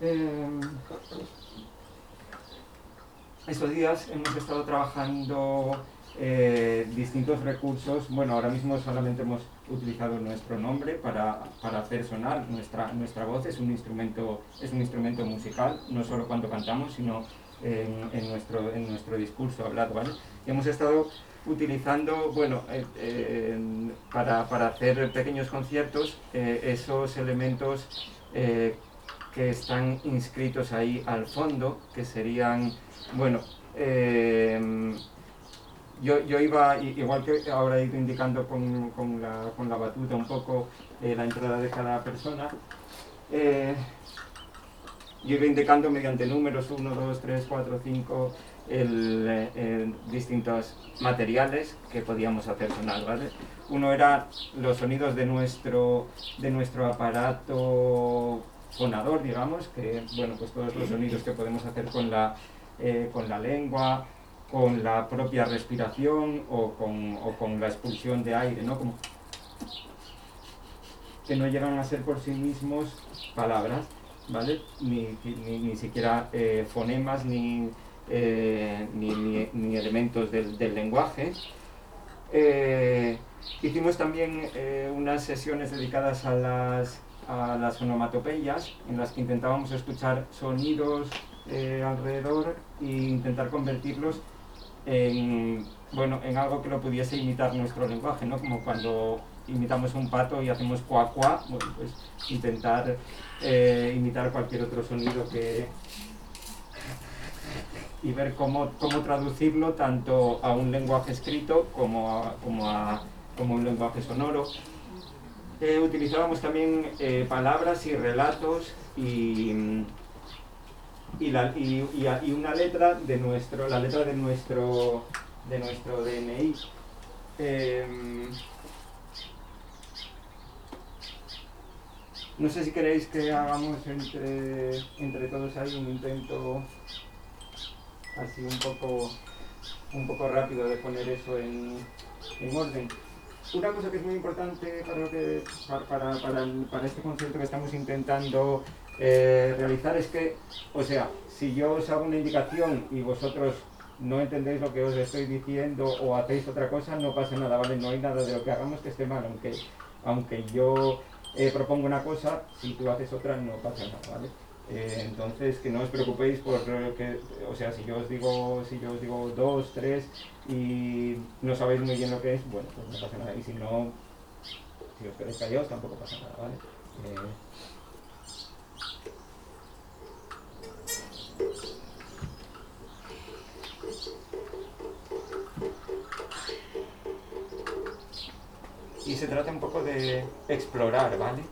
Eh, estos días hemos estado trabajando eh, distintos recursos. Bueno, ahora mismo solamente hemos utilizado nuestro nombre para, para, hacer sonar nuestra, nuestra voz. Es un, instrumento, es un instrumento musical, no solo cuando cantamos, sino en, nuestro, en nuestro discurso hablado. ¿vale? Y hemos estado utilizando, bueno, eh, eh, para, para, hacer pequeños conciertos, esos elementos que están inscritos ahí al fondo, que serían, bueno, eh, yo, yo, iba, igual que ahora he ido indicando con, con, la, con la, batuta un poco eh, la entrada de cada persona, eh, yo iba indicando mediante números 1, 2, 3, 4, 5, el, el, distintos materiales que podíamos hacer sonar, ¿vale? Uno era los sonidos de nuestro, de nuestro aparato fonador, digamos, que, bueno, pues todos los sonidos que podemos hacer con la, eh, con la lengua, con la propia respiración o con, o con la expulsión de aire, ¿no? Como que no llegan a ser por sí mismos palabras, ¿vale? Ni, ni, ni siquiera eh, fonemas ni, eh, ni, ni, elementos del, del lenguaje. Eh, hicimos también eh, unas sesiones dedicadas a las, a las onomatopeyas, en las que intentábamos escuchar sonidos eh, alrededor e intentar convertirlos en, bueno, en algo que lo pudiese imitar nuestro lenguaje, ¿no? Como cuando imitamos un pato y hacemos cuá cuá, bueno, pues intentar eh, imitar cualquier otro sonido que y ver cómo, cómo traducirlo tanto a un lenguaje escrito como a, como a como un lenguaje sonoro. Eh, utilizábamos también eh, palabras y relatos y, y, la, y, y, una letra de nuestro, la letra de nuestro, de nuestro DNI. Eh, no sé si queréis que hagamos entre, entre todos ahí un intento así un poco, un poco rápido de poner eso en, en orden. Una cosa que es muy importante para, lo que, para, para, este concierto que estamos intentando eh, realizar es que, o sea, si yo os hago una indicación y vosotros no entendéis lo que os estoy diciendo o hacéis otra cosa, no pasa nada, ¿vale? No hay nada de lo que hagamos que esté mal, aunque, aunque yo eh, propongo una cosa, si tú haces otra no pasa nada, ¿vale? Eh, entonces que no os preocupéis por que, o sea, si yo os digo, si yo os digo dos, tres y no sabéis muy bien lo que es, bueno, pues no pasa nada. Y si no, si os quedáis callados tampoco pasa nada, ¿vale? Eh, y se trata un poco de explorar, ¿vale?